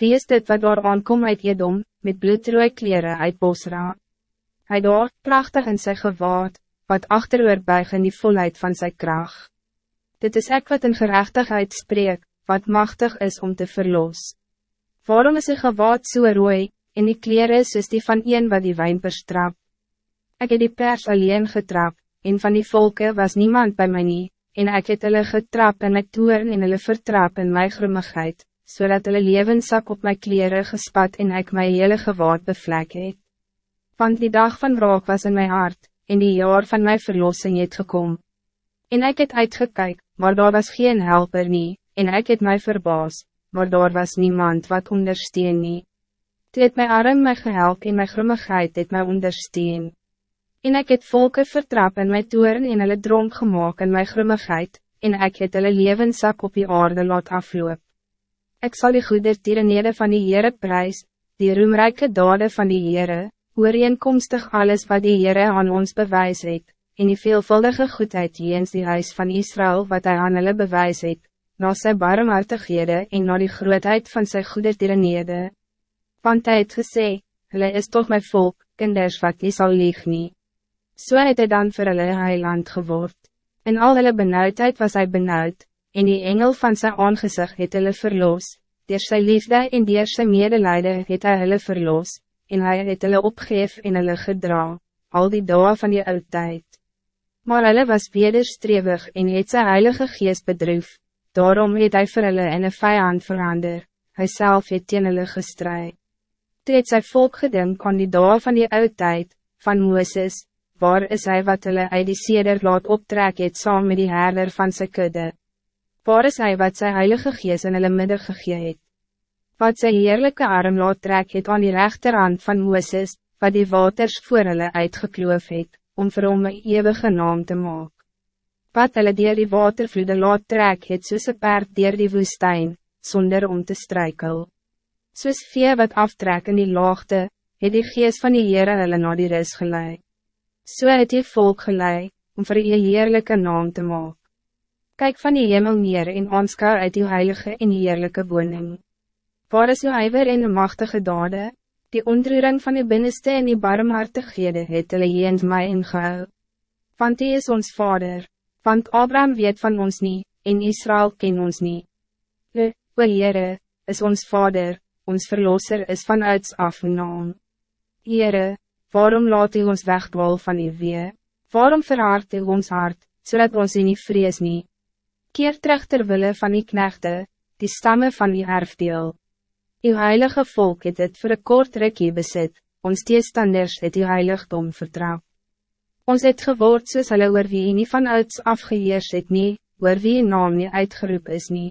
Wie is dit wat daar aankom uit Edom, met bloedrooie kleren uit Bosra? Hij daar, prachtig in zijn gewaad, wat achteroor buig in die volheid van zijn kracht. Dit is ek wat in gerechtigheid spreek, wat machtig is om te verlos. Waarom is sy gewaad so rooi, en die kleren soos die van een wat die wijn bestrap? Ik heb die pers alleen getrap, en van die volken was niemand bij mij niet, en ik het hulle getrap en my toeren en hulle vertrap in my grimmigheid, zodat so hulle levensak op my kleren gespat en ik my hele gewaad bevlek het. Want die dag van raak was in mijn hart, en die jaar van mijn verlossing het gekom. En ik het uitgekyk, maar daar was geen helper nie, en ik het mij verbaas, maar daar was niemand wat ondersteun nie. Toe het my arm my gehelp en my grimmigheid het my ondersteun. En ik het volke vertrap in my toeren en hulle dronk gemaakt in my grimmigheid, en ik het hulle levensak op die aarde laat afloop. Ik zal die goedertierenede van die Heere prijs, die roemrijke dade van die Heere, ooreenkomstig alles wat die Heere aan ons bewys het, en die veelvuldige goedheid jeens die huis van Israël wat hij aan hulle bewys het, na sy barmhartighede en na die grootheid van sy goedertierenede. Want hy het gesê, hulle is toch mijn volk, kinders wat die sal lieg nie. So het hy dan vir hulle heiland geword. In al hulle benauwdheid was hij benauwd, en die engel van zijn aangezicht het hulle verloos, Deer sy liefde en deer sy medelijde het hy hulle verloos, en hy het hulle opgeef en hulle gedra, al die dae van die oud tijd. Maar hulle was wederstrewig en het sy heilige geest bedroef, daarom het hy vir hulle in een vijand verander, hy self het teen hulle gestrui. Toe het sy volk gedink aan die dae van die oud tijd, van Mooses, waar is hij wat hulle uit die seder laat optrek het saam met die herder van sy kudde? Waar is hij wat sy heilige gees in hulle midden gegee het? Wat sy heerlijke arm laat trek het aan die rechterhand van Mooses, wat die waters voor hulle uitgekloof het, om vir hom een eeuwige naam te maken. Wat hulle dier die watervloede laat trek het soos een paard dier die woestijn, zonder om te strijkel. Soos vee wat aftrek in die laagte, het die gees van die Heere hulle na die ris geleid. So het die volk gelei, om vir je heerlijke naam te maken. Kijk van die hemel neer en aanskou uit die heilige en heerlijke woning. Waar is uw ijver en machtige dade? Die ontroering van die binnenste en die barmhartighede het hulle jeens my ingehou. Want die is ons vader, want Abraham weet van ons niet, en Israël ken ons niet. Le, o Heere, is ons vader, ons verlosser is vanuit af naam. Heere, Waarom laat u ons wegdwal van uw wee? Waarom verhaart u ons hart, zodat ons u niet vrees nie? Keer terug terwille van die knechte, die stammen van die erfdeel. Uw heilige volk het het voor een kort rikkie besit, ons teestanders het uw heiligdom vertrouw. Ons het geword soos hulle oor wie nie vanuit afgeheers het nie, oor wie naam nie uitgeroep is nie.